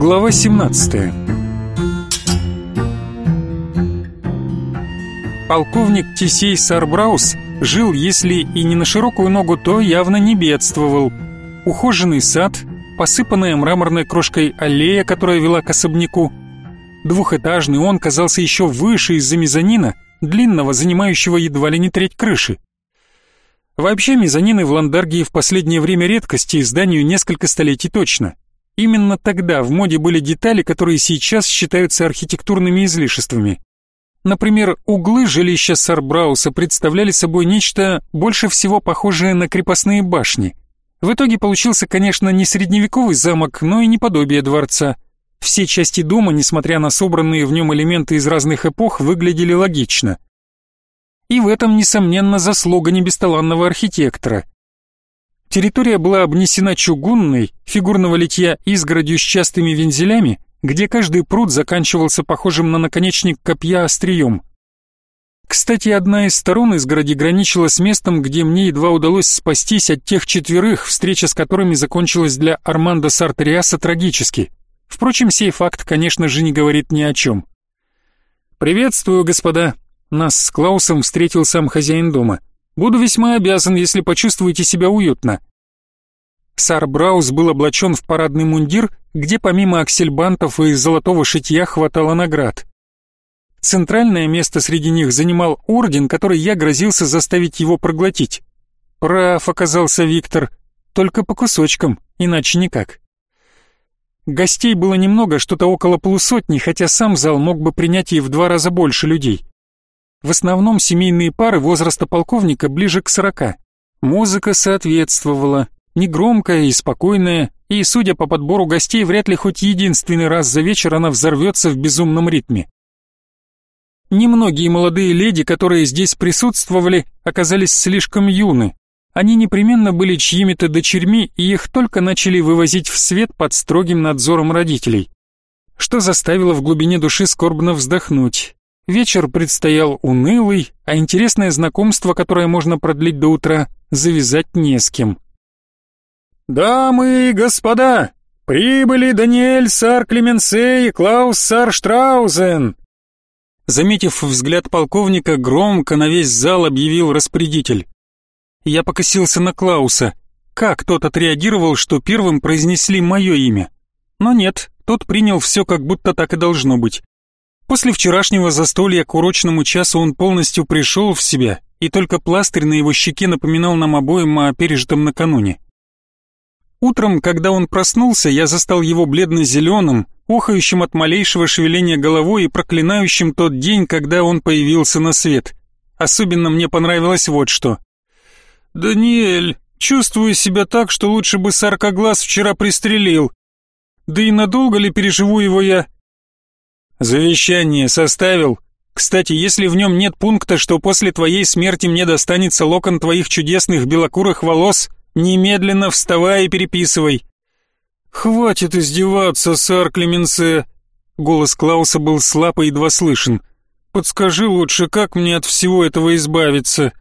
Глава 17 Полковник Тисей Сарбраус жил, если и не на широкую ногу, то явно не бедствовал. Ухоженный сад, посыпанная мраморной крошкой аллея, которая вела к особняку. Двухэтажный он казался еще выше из-за мезонина, длинного, занимающего едва ли не треть крыши. Вообще мезонины в Ландаргии в последнее время редкости, зданию несколько столетий точно. Именно тогда в моде были детали, которые сейчас считаются архитектурными излишествами. Например, углы жилища Сарбрауса представляли собой нечто больше всего похожее на крепостные башни. В итоге получился, конечно, не средневековый замок, но и не подобие дворца. Все части дома, несмотря на собранные в нем элементы из разных эпох, выглядели логично. И в этом, несомненно, заслуга небесталанного архитектора. Территория была обнесена чугунной, фигурного литья изгородью с частыми вензелями, где каждый пруд заканчивался похожим на наконечник копья острием. Кстати, одна из сторон изгороди граничила с местом, где мне едва удалось спастись от тех четверых, встреча с которыми закончилась для Армандо Сартериаса трагически. Впрочем, сей факт, конечно же, не говорит ни о чем. «Приветствую, господа!» Нас с Клаусом встретил сам хозяин дома. «Буду весьма обязан, если почувствуете себя уютно». Сар Браус был облачен в парадный мундир, где помимо аксельбантов и золотого шитья хватало наград. Центральное место среди них занимал орден, который я грозился заставить его проглотить. Прав оказался Виктор, только по кусочкам, иначе никак. Гостей было немного, что-то около полусотни, хотя сам зал мог бы принять и в два раза больше людей. В основном семейные пары возраста полковника ближе к сорока. Музыка соответствовала, негромкая и спокойная, и, судя по подбору гостей, вряд ли хоть единственный раз за вечер она взорвется в безумном ритме. Немногие молодые леди, которые здесь присутствовали, оказались слишком юны. Они непременно были чьими-то дочерьми, и их только начали вывозить в свет под строгим надзором родителей. Что заставило в глубине души скорбно вздохнуть. Вечер предстоял унылый, а интересное знакомство, которое можно продлить до утра, завязать не с кем. «Дамы и господа, прибыли Даниэль Сар Клеменсей и Клаус Сар Штраузен!» Заметив взгляд полковника, громко на весь зал объявил распорядитель. Я покосился на Клауса. Как тот отреагировал, что первым произнесли мое имя? Но нет, тот принял все, как будто так и должно быть. После вчерашнего застолья к урочному часу он полностью пришел в себя, и только пластырь на его щеке напоминал нам обоим о пережитом накануне. Утром, когда он проснулся, я застал его бледно-зеленым, охающим от малейшего шевеления головой и проклинающим тот день, когда он появился на свет. Особенно мне понравилось вот что. «Даниэль, чувствую себя так, что лучше бы саркоглаз вчера пристрелил. Да и надолго ли переживу его я?» «Завещание составил. Кстати, если в нем нет пункта, что после твоей смерти мне достанется локон твоих чудесных белокурых волос, Немедленно вставай и переписывай. Хватит издеваться, сар Клеменсе. Голос Клауса был слаб и едва слышен. Подскажи лучше, как мне от всего этого избавиться?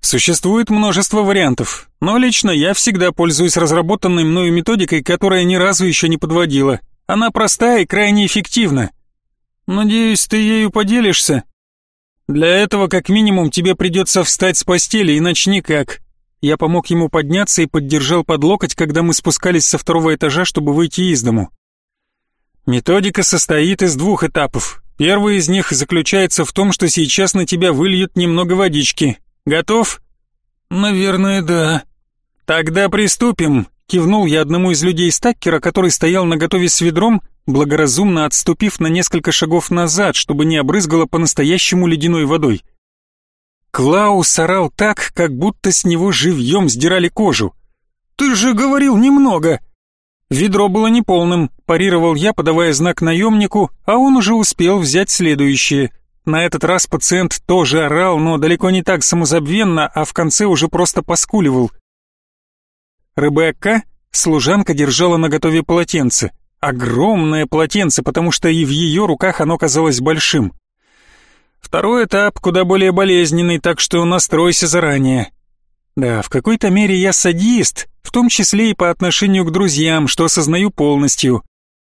Существует множество вариантов, но лично я всегда пользуюсь разработанной мною методикой, которая ни разу еще не подводила. Она простая и крайне эффективна. Надеюсь, ты ею поделишься? Для этого как минимум тебе придется встать с постели, иначе никак. Я помог ему подняться и поддержал под локоть, когда мы спускались со второго этажа, чтобы выйти из дому. Методика состоит из двух этапов. Первый из них заключается в том, что сейчас на тебя выльют немного водички. Готов? Наверное, да. Тогда приступим, кивнул я одному из людей стаккера, который стоял наготове с ведром, благоразумно отступив на несколько шагов назад, чтобы не обрызгало по-настоящему ледяной водой. Клаус орал так, как будто с него живьем сдирали кожу. «Ты же говорил немного!» Ведро было неполным, парировал я, подавая знак наемнику, а он уже успел взять следующее. На этот раз пациент тоже орал, но далеко не так самозабвенно, а в конце уже просто поскуливал. Ребекка, служанка, держала наготове полотенце. Огромное полотенце, потому что и в ее руках оно казалось большим. Второй этап куда более болезненный, так что настройся заранее. Да, в какой-то мере я садист, в том числе и по отношению к друзьям, что осознаю полностью.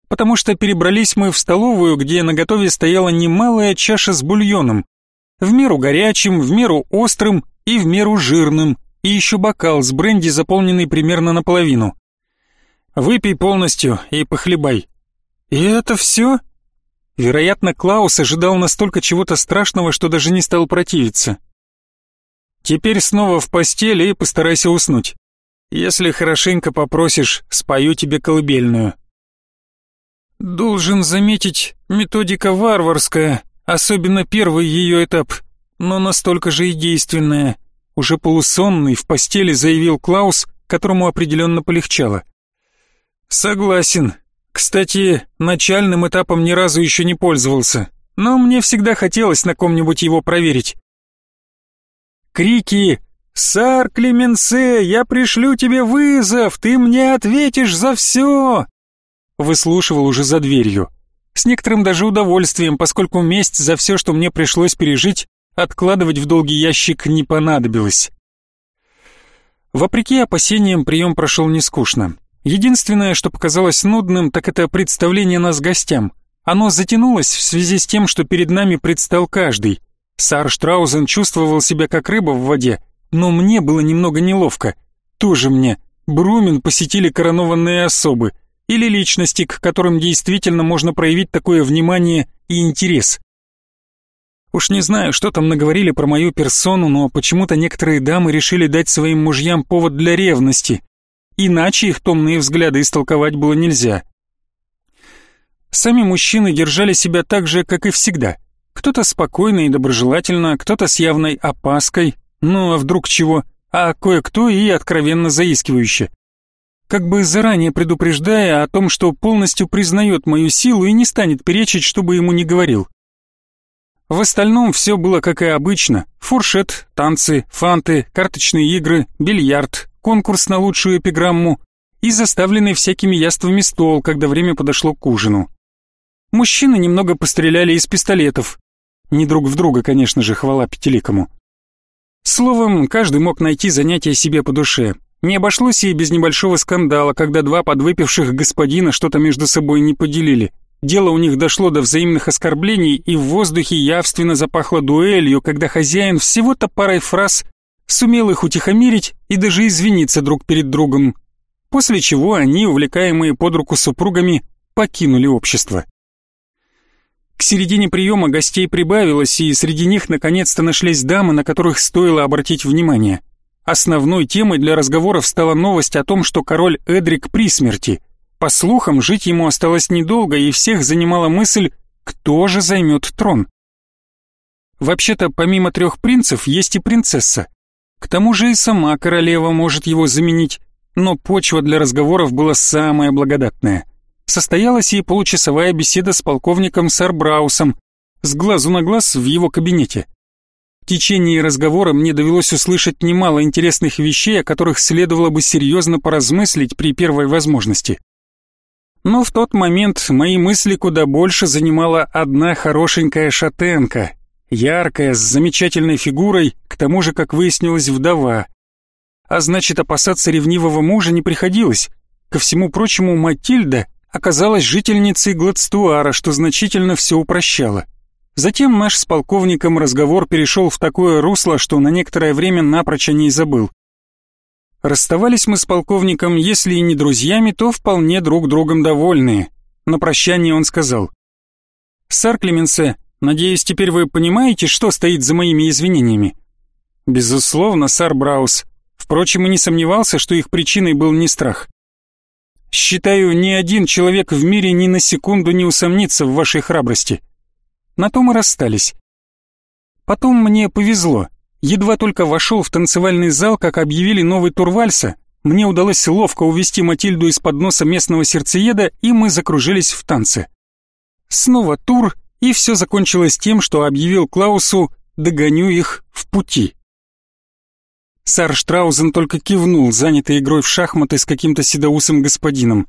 потому что перебрались мы в столовую, где на готове стояла немалая чаша с бульоном, в меру горячим, в меру острым и в меру жирным, и еще бокал с бренди, заполненный примерно наполовину. Выпей полностью и похлебай. И это все? Вероятно, Клаус ожидал настолько чего-то страшного, что даже не стал противиться. Теперь снова в постели и постарайся уснуть. Если хорошенько попросишь, спою тебе колыбельную. Должен заметить, методика варварская, особенно первый ее этап, но настолько же и действенная. Уже полусонный в постели заявил Клаус, которому определенно полегчало. Согласен. Кстати, начальным этапом ни разу еще не пользовался, но мне всегда хотелось на ком-нибудь его проверить. Крики «Сар Клеменсе, я пришлю тебе вызов, ты мне ответишь за все!» Выслушивал уже за дверью. С некоторым даже удовольствием, поскольку месть за все, что мне пришлось пережить, откладывать в долгий ящик не понадобилось. Вопреки опасениям, прием прошел не скучно. Единственное, что показалось нудным, так это представление нас гостям. Оно затянулось в связи с тем, что перед нами предстал каждый. Сар Штраузен чувствовал себя как рыба в воде, но мне было немного неловко. Тоже мне. Брумен посетили коронованные особы или личности, к которым действительно можно проявить такое внимание и интерес. Уж не знаю, что там наговорили про мою персону, но почему-то некоторые дамы решили дать своим мужьям повод для ревности. Иначе их томные взгляды истолковать было нельзя. Сами мужчины держали себя так же, как и всегда. Кто-то спокойно и доброжелательно, кто-то с явной опаской, ну а вдруг чего, а кое-кто и откровенно заискивающе. Как бы заранее предупреждая о том, что полностью признает мою силу и не станет перечить, чтобы ему не говорил. В остальном все было как и обычно. Фуршет, танцы, фанты, карточные игры, бильярд, конкурс на лучшую эпиграмму и заставленный всякими яствами стол, когда время подошло к ужину. Мужчины немного постреляли из пистолетов. Не друг в друга, конечно же, хвала пятиликому. Словом, каждый мог найти занятие себе по душе. Не обошлось и без небольшого скандала, когда два подвыпивших господина что-то между собой не поделили. Дело у них дошло до взаимных оскорблений, и в воздухе явственно запахло дуэлью, когда хозяин всего-то парой фраз сумел их утихомирить и даже извиниться друг перед другом, после чего они, увлекаемые под руку супругами, покинули общество. К середине приема гостей прибавилось, и среди них наконец-то нашлись дамы, на которых стоило обратить внимание. Основной темой для разговоров стала новость о том, что король Эдрик при смерти. По слухам, жить ему осталось недолго, и всех занимала мысль, кто же займет трон. Вообще-то, помимо трех принцев, есть и принцесса. К тому же и сама королева может его заменить, но почва для разговоров была самая благодатная – состоялась и получасовая беседа с полковником Сарбраусом, с глазу на глаз в его кабинете. В течение разговора мне довелось услышать немало интересных вещей, о которых следовало бы серьезно поразмыслить при первой возможности. Но в тот момент мои мысли куда больше занимала одна хорошенькая шатенка, яркая, с замечательной фигурой, к тому же, как выяснилось, вдова. А значит, опасаться ревнивого мужа не приходилось. Ко всему прочему, Матильда оказалась жительницей Гладстуара, что значительно все упрощало. Затем наш с полковником разговор перешел в такое русло, что на некоторое время напрочь о ней забыл. Расставались мы с полковником, если и не друзьями, то вполне друг другом довольные. На прощание он сказал. «Сар Клеменсе, надеюсь, теперь вы понимаете, что стоит за моими извинениями?» «Безусловно, сар Браус. Впрочем, и не сомневался, что их причиной был не страх. Считаю, ни один человек в мире ни на секунду не усомнится в вашей храбрости. На том и расстались. Потом мне повезло. Едва только вошел в танцевальный зал, как объявили новый тур вальса, мне удалось ловко увести Матильду из-под носа местного сердцееда, и мы закружились в танце. Снова тур, и все закончилось тем, что объявил Клаусу «догоню их в пути». Сар Штраузен только кивнул, занятый игрой в шахматы с каким-то седоусым господином.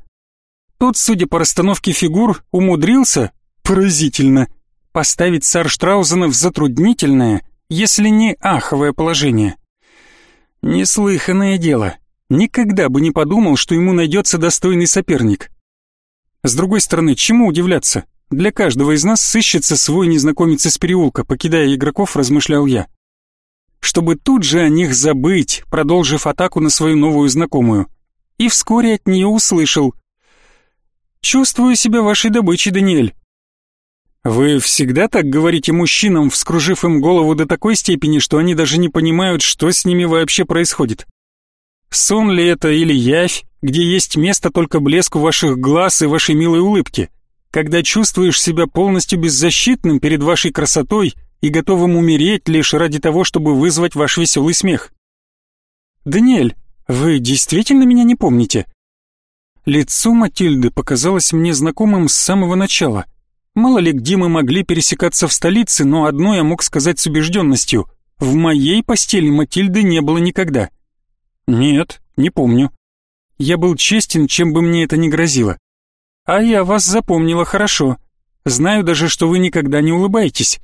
Тот, судя по расстановке фигур, умудрился, поразительно, поставить Сар Штраузена в затруднительное, если не аховое положение. Неслыханное дело. Никогда бы не подумал, что ему найдется достойный соперник. С другой стороны, чему удивляться? Для каждого из нас сыщется свой незнакомец из переулка, покидая игроков, размышлял я. Чтобы тут же о них забыть, продолжив атаку на свою новую знакомую. И вскоре от нее услышал. «Чувствую себя вашей добычей, Даниэль. Вы всегда так говорите мужчинам, вскружив им голову до такой степени, что они даже не понимают, что с ними вообще происходит? Сон ли это или явь, где есть место только блеску ваших глаз и вашей милой улыбки? Когда чувствуешь себя полностью беззащитным перед вашей красотой и готовым умереть лишь ради того, чтобы вызвать ваш веселый смех? Даниэль, вы действительно меня не помните? Лицо Матильды показалось мне знакомым с самого начала — Мало ли где мы могли пересекаться в столице, но одно я мог сказать с убежденностью. В моей постели Матильды не было никогда. Нет, не помню. Я был честен, чем бы мне это ни грозило. А я вас запомнила хорошо. Знаю даже, что вы никогда не улыбаетесь.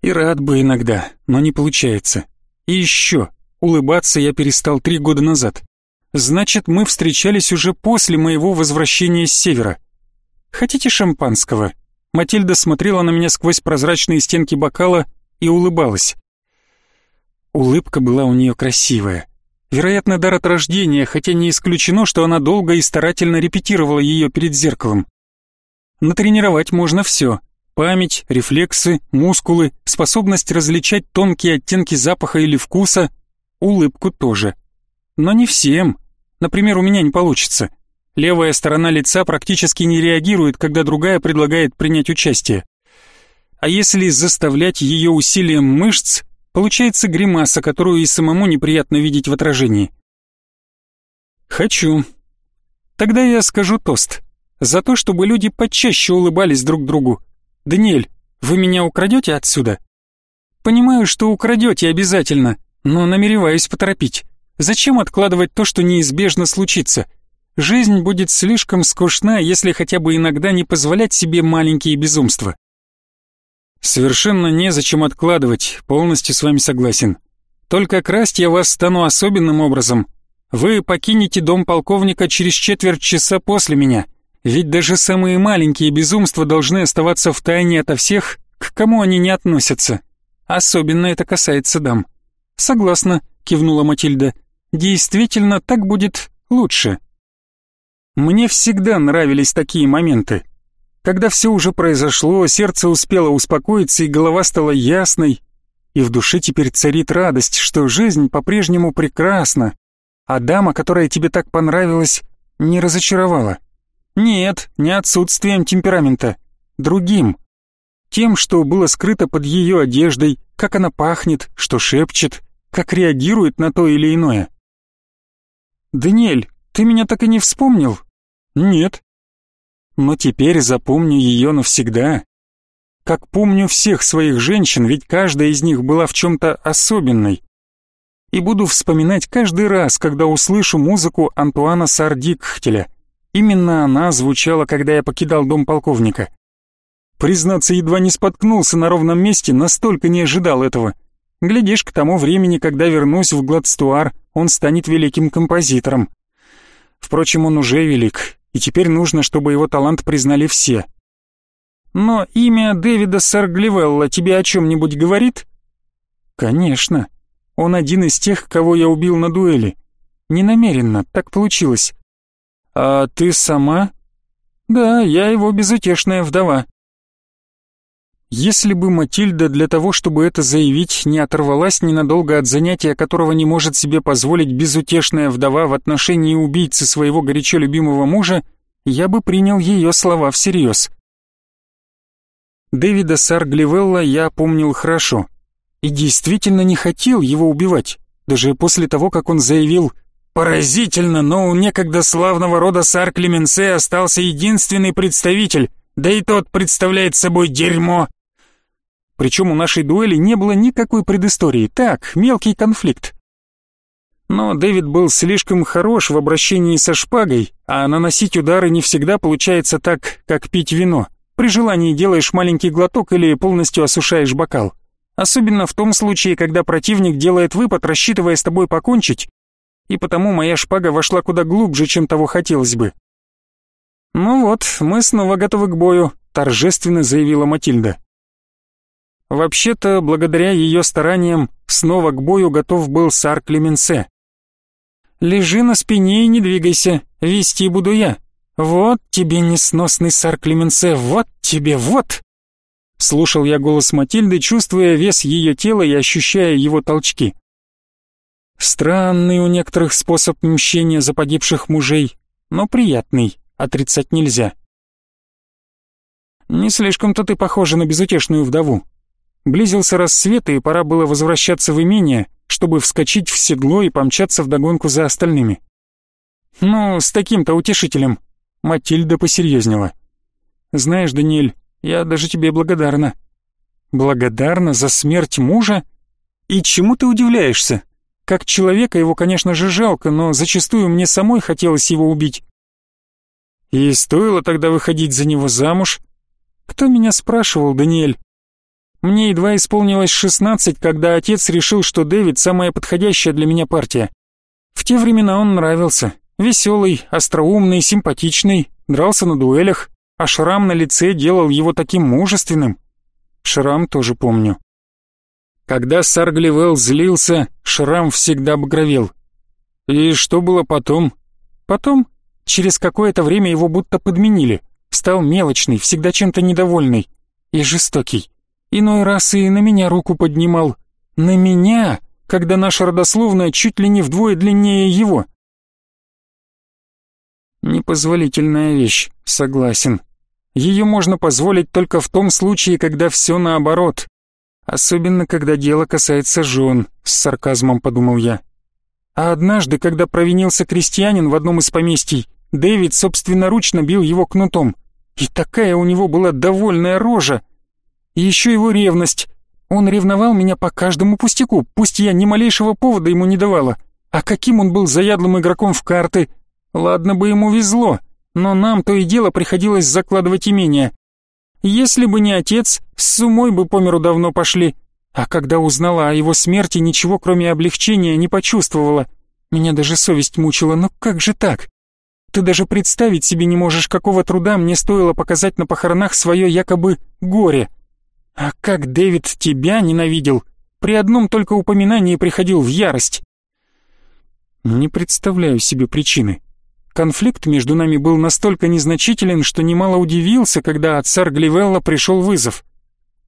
И рад бы иногда, но не получается. И еще, улыбаться я перестал три года назад. Значит, мы встречались уже после моего возвращения с севера. «Хотите шампанского?» Матильда смотрела на меня сквозь прозрачные стенки бокала и улыбалась. Улыбка была у нее красивая. Вероятно, дар от рождения, хотя не исключено, что она долго и старательно репетировала ее перед зеркалом. Натренировать можно все. Память, рефлексы, мускулы, способность различать тонкие оттенки запаха или вкуса, улыбку тоже. Но не всем. Например, у меня не получится. Левая сторона лица практически не реагирует, когда другая предлагает принять участие. А если заставлять ее усилием мышц, получается гримаса, которую и самому неприятно видеть в отражении. Хочу. Тогда я скажу тост. За то, чтобы люди почаще улыбались друг другу. Даниэль, вы меня украдете отсюда? Понимаю, что украдете обязательно, но намереваюсь поторопить. Зачем откладывать то, что неизбежно случится? Жизнь будет слишком скучна, если хотя бы иногда не позволять себе маленькие безумства. Совершенно незачем откладывать, полностью с вами согласен. Только красть я вас стану особенным образом. Вы покинете дом полковника через четверть часа после меня, ведь даже самые маленькие безумства должны оставаться в тайне ото всех, к кому они не относятся. Особенно это касается дам. Согласна, кивнула Матильда. Действительно, так будет лучше. Мне всегда нравились такие моменты. Когда все уже произошло, сердце успело успокоиться и голова стала ясной, и в душе теперь царит радость, что жизнь по-прежнему прекрасна, а дама, которая тебе так понравилась, не разочаровала. Нет, не отсутствием темперамента, другим. Тем, что было скрыто под ее одеждой, как она пахнет, что шепчет, как реагирует на то или иное. «Даниэль, ты меня так и не вспомнил?» «Нет». «Но теперь запомню ее навсегда. Как помню всех своих женщин, ведь каждая из них была в чем-то особенной. И буду вспоминать каждый раз, когда услышу музыку Антуана Сардикхтеля. Именно она звучала, когда я покидал дом полковника. Признаться, едва не споткнулся на ровном месте, настолько не ожидал этого. Глядишь, к тому времени, когда вернусь в Гладстуар, он станет великим композитором. Впрочем, он уже велик, и теперь нужно, чтобы его талант признали все. Но имя Дэвида Саргливелла тебе о чем-нибудь говорит? Конечно. Он один из тех, кого я убил на дуэли. Ненамеренно, так получилось. А ты сама? Да, я его безутешная вдова. Если бы Матильда для того, чтобы это заявить, не оторвалась ненадолго от занятия, которого не может себе позволить безутешная вдова в отношении убийцы своего горячо любимого мужа, я бы принял ее слова всерьез. Дэвида Саргливелла я помнил хорошо и действительно не хотел его убивать, даже после того, как он заявил «Поразительно, но у некогда славного рода Сар Клеменсе остался единственный представитель, да и тот представляет собой дерьмо». Причем у нашей дуэли не было никакой предыстории, так, мелкий конфликт. Но Дэвид был слишком хорош в обращении со шпагой, а наносить удары не всегда получается так, как пить вино. При желании делаешь маленький глоток или полностью осушаешь бокал. Особенно в том случае, когда противник делает выпад, рассчитывая с тобой покончить, и потому моя шпага вошла куда глубже, чем того хотелось бы. «Ну вот, мы снова готовы к бою», — торжественно заявила Матильда. Вообще-то, благодаря ее стараниям, снова к бою готов был сар Клеменсе. «Лежи на спине и не двигайся, вести буду я. Вот тебе несносный сар Клеменсе, вот тебе, вот!» Слушал я голос Матильды, чувствуя вес ее тела и ощущая его толчки. Странный у некоторых способ мщения за погибших мужей, но приятный, отрицать нельзя. Не слишком-то ты похожа на безутешную вдову. Близился рассвет, и пора было возвращаться в имение, чтобы вскочить в седло и помчаться вдогонку за остальными. Ну, с таким-то утешителем. Матильда посерьезнела. Знаешь, Даниэль, я даже тебе благодарна. Благодарна за смерть мужа? И чему ты удивляешься? Как человека его, конечно же, жалко, но зачастую мне самой хотелось его убить. И стоило тогда выходить за него замуж? Кто меня спрашивал, Даниэль? Мне едва исполнилось шестнадцать, когда отец решил, что Дэвид самая подходящая для меня партия. В те времена он нравился. Веселый, остроумный, симпатичный, дрался на дуэлях, а шрам на лице делал его таким мужественным. Шрам тоже помню. Когда Саргливел злился, шрам всегда багровел. И что было потом? Потом, через какое-то время его будто подменили. Стал мелочный, всегда чем-то недовольный. И жестокий. Иной раз и на меня руку поднимал. На меня, когда наша родословная чуть ли не вдвое длиннее его. Непозволительная вещь, согласен. Ее можно позволить только в том случае, когда все наоборот. Особенно, когда дело касается жен, с сарказмом подумал я. А однажды, когда провинился крестьянин в одном из поместий, Дэвид собственноручно бил его кнутом. И такая у него была довольная рожа. И еще его ревность. Он ревновал меня по каждому пустяку, пусть я ни малейшего повода ему не давала. А каким он был заядлым игроком в карты, Ладно бы ему везло, но нам то и дело приходилось закладывать имение. Если бы не отец, с умой бы по миру давно пошли. А когда узнала о его смерти, ничего кроме облегчения не почувствовала. Меня даже совесть мучила, ну как же так? Ты даже представить себе не можешь, какого труда мне стоило показать на похоронах свое якобы горе. А как Дэвид тебя ненавидел, при одном только упоминании приходил в ярость. Не представляю себе причины. Конфликт между нами был настолько незначителен, что немало удивился, когда от сэр Гливелла пришел вызов.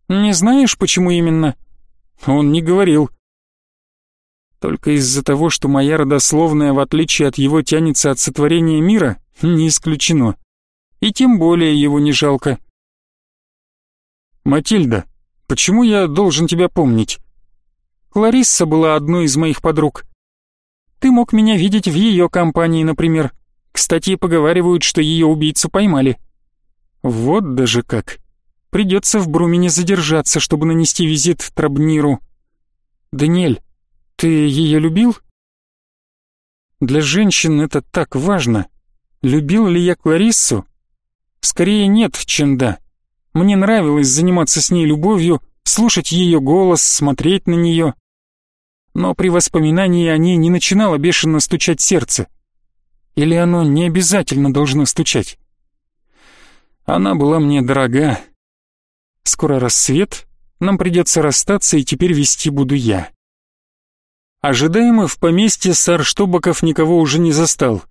«Не знаешь, почему именно?» Он не говорил. Только из-за того, что моя родословная, в отличие от его, тянется от сотворения мира, не исключено. И тем более его не жалко. «Матильда, почему я должен тебя помнить?» Кларисса была одной из моих подруг. Ты мог меня видеть в ее компании, например. Кстати, поговаривают, что ее убийцу поймали. Вот даже как. Придется в Брумене задержаться, чтобы нанести визит Трабниру. Даниэль, ты ее любил? Для женщин это так важно. Любил ли я Клариссу? Скорее нет, чем да. Мне нравилось заниматься с ней любовью, слушать ее голос, смотреть на нее. Но при воспоминании о ней не начинало бешено стучать сердце. Или оно не обязательно должно стучать? Она была мне дорога. Скоро рассвет, нам придется расстаться, и теперь вести буду я. Ожидаемо в поместье Сарштобоков никого уже не застал.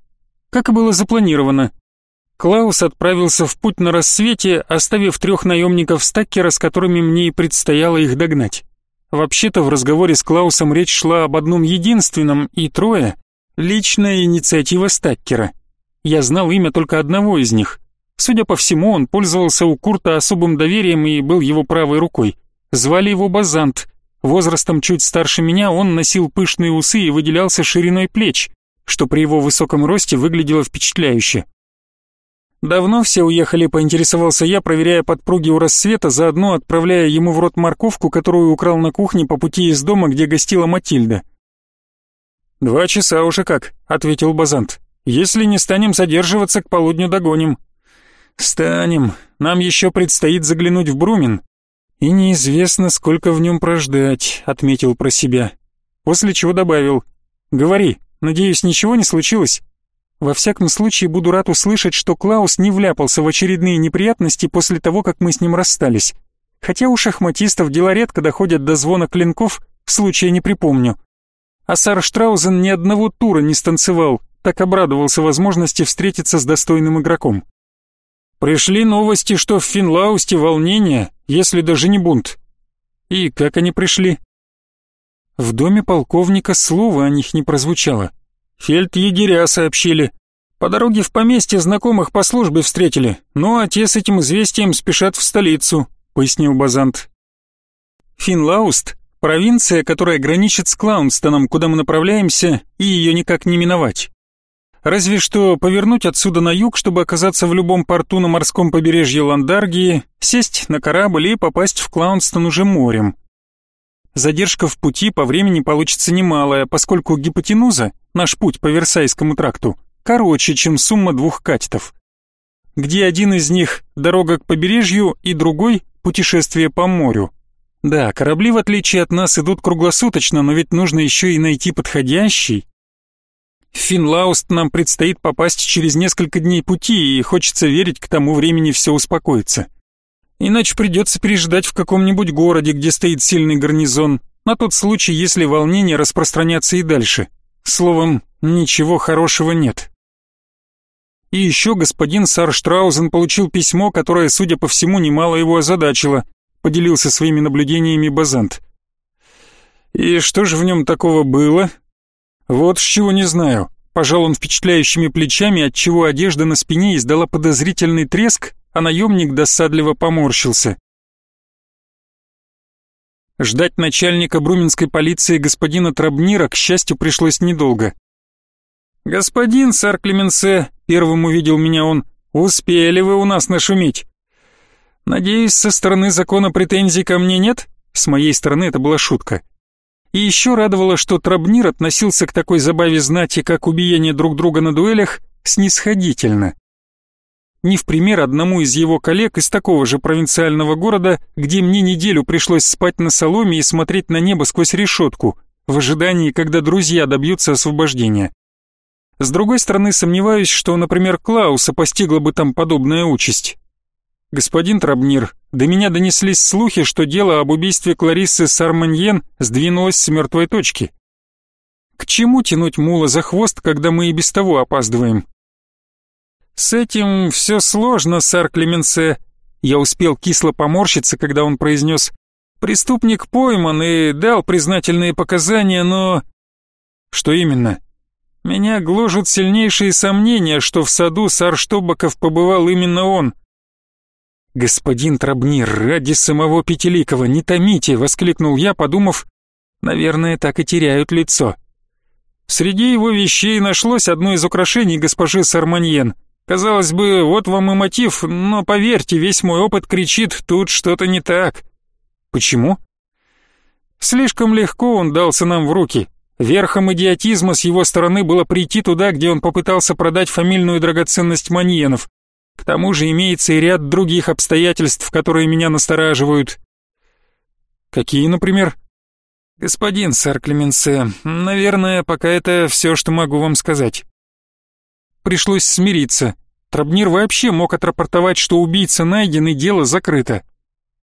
Как и было запланировано. Клаус отправился в путь на рассвете, оставив трех наемников Стаккера, с которыми мне и предстояло их догнать. Вообще-то в разговоре с Клаусом речь шла об одном единственном, и трое Личная инициатива Стаккера. Я знал имя только одного из них. Судя по всему, он пользовался у Курта особым доверием и был его правой рукой. Звали его Базант. Возрастом чуть старше меня он носил пышные усы и выделялся шириной плеч, что при его высоком росте выглядело впечатляюще. Давно все уехали, поинтересовался я, проверяя подпруги у рассвета, заодно отправляя ему в рот морковку, которую украл на кухне по пути из дома, где гостила Матильда. «Два часа уже как», — ответил Базант. «Если не станем задерживаться, к полудню догоним». «Станем. Нам еще предстоит заглянуть в Брумен». «И неизвестно, сколько в нем прождать», — отметил про себя. После чего добавил. «Говори, надеюсь, ничего не случилось?» Во всяком случае, буду рад услышать, что Клаус не вляпался в очередные неприятности после того, как мы с ним расстались. Хотя у шахматистов дела редко доходят до звона клинков, случая не припомню. А Сар Штраузен ни одного тура не станцевал, так обрадовался возможности встретиться с достойным игроком. Пришли новости, что в Финлаусте волнение, если даже не бунт. И как они пришли? В доме полковника слова о них не прозвучало. Фельдъегеря сообщили. По дороге в поместье знакомых по службе встретили, но а те с этим известием спешат в столицу, пояснил Базант. Финлауст — провинция, которая граничит с Клаунстоном, куда мы направляемся, и ее никак не миновать. Разве что повернуть отсюда на юг, чтобы оказаться в любом порту на морском побережье Ландаргии, сесть на корабль и попасть в Клаунстон уже морем. Задержка в пути по времени получится немалая, поскольку гипотенуза, наш путь по Версайскому тракту, короче, чем сумма двух катетов. Где один из них – дорога к побережью, и другой – путешествие по морю. Да, корабли, в отличие от нас, идут круглосуточно, но ведь нужно еще и найти подходящий. В Финлауст нам предстоит попасть через несколько дней пути, и хочется верить, к тому времени все успокоится. Иначе придется переждать в каком-нибудь городе, где стоит сильный гарнизон, на тот случай, если волнения распространятся и дальше. Словом, ничего хорошего нет. И еще господин Сарштраузен получил письмо, которое, судя по всему, немало его озадачило, поделился своими наблюдениями Базант. И что же в нем такого было? Вот с чего не знаю. Пожал он впечатляющими плечами, отчего одежда на спине издала подозрительный треск, а наемник досадливо поморщился. Ждать начальника бруменской полиции господина Трабнира, к счастью, пришлось недолго. «Господин сэр Клеменсе», — первым увидел меня он, — «успели вы у нас нашуметь». «Надеюсь, со стороны закона претензий ко мне нет?» С моей стороны это была шутка. И еще радовало, что Трабнир относился к такой забаве знати, как убиение друг друга на дуэлях, снисходительно не в пример одному из его коллег из такого же провинциального города, где мне неделю пришлось спать на соломе и смотреть на небо сквозь решетку, в ожидании, когда друзья добьются освобождения. С другой стороны, сомневаюсь, что, например, Клауса постигла бы там подобная участь. Господин Трабнир, до меня донеслись слухи, что дело об убийстве Клариссы Сарманьен сдвинулось с мертвой точки. К чему тянуть мула за хвост, когда мы и без того опаздываем? «С этим все сложно, сэр Клеменсе». Я успел кисло поморщиться, когда он произнес «Преступник пойман и дал признательные показания, но...» «Что именно?» «Меня гложут сильнейшие сомнения, что в саду сар Штобаков побывал именно он». «Господин Трабнир, ради самого Пятиликова, не томите!» — воскликнул я, подумав, «наверное, так и теряют лицо». Среди его вещей нашлось одно из украшений госпожи Сарманьен. Казалось бы, вот вам и мотив, но поверьте, весь мой опыт кричит, тут что-то не так. Почему? Слишком легко он дался нам в руки. Верхом идиотизма с его стороны было прийти туда, где он попытался продать фамильную драгоценность Маньенов. К тому же имеется и ряд других обстоятельств, которые меня настораживают. Какие, например? Господин сэр Клеменсе, наверное, пока это все, что могу вам сказать. Пришлось смириться. Трабнир вообще мог отрапортовать, что убийца найден и дело закрыто.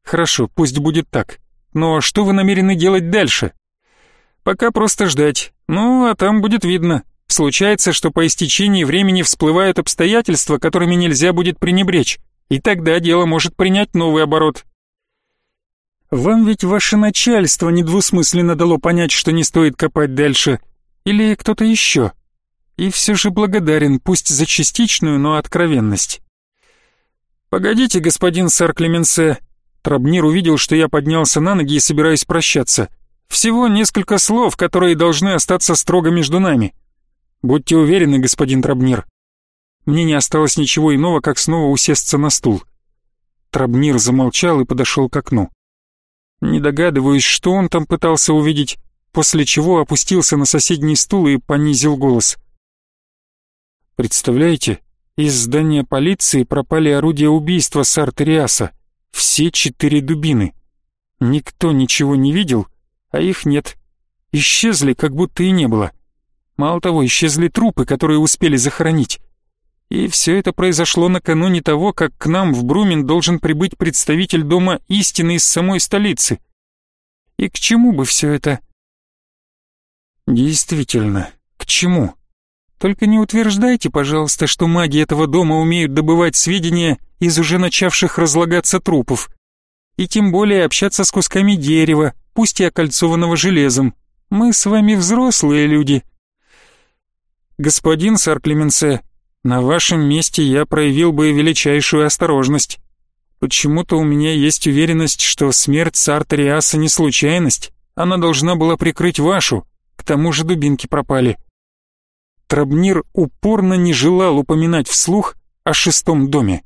Хорошо, пусть будет так. Но что вы намерены делать дальше? Пока просто ждать. Ну, а там будет видно. Случается, что по истечении времени всплывают обстоятельства, которыми нельзя будет пренебречь, и тогда дело может принять новый оборот. Вам ведь ваше начальство недвусмысленно дало понять, что не стоит копать дальше. Или кто-то еще? И все же благодарен, пусть за частичную, но откровенность. «Погодите, господин сэр Клеменсе». Трабнир увидел, что я поднялся на ноги и собираюсь прощаться. «Всего несколько слов, которые должны остаться строго между нами. Будьте уверены, господин Трабнир». Мне не осталось ничего иного, как снова усесться на стул. Трабнир замолчал и подошел к окну. Не догадываюсь, что он там пытался увидеть, после чего опустился на соседний стул и понизил голос. Представляете, из здания полиции пропали орудия убийства Сартериаса. Все четыре дубины. Никто ничего не видел, а их нет. Исчезли, как будто и не было. Мало того, исчезли трупы, которые успели захоронить. И все это произошло накануне того, как к нам в Брумен должен прибыть представитель Дома истины из самой столицы. И к чему бы все это? Действительно, к чему? Только не утверждайте, пожалуйста, что маги этого дома умеют добывать сведения из уже начавших разлагаться трупов. И тем более общаться с кусками дерева, пусть и окольцованного железом. Мы с вами взрослые люди. Господин сар Клеменсе, на вашем месте я проявил бы величайшую осторожность. Почему-то у меня есть уверенность, что смерть Сартариаса не случайность. Она должна была прикрыть вашу. К тому же дубинки пропали. Трабнир упорно не желал упоминать вслух о шестом доме.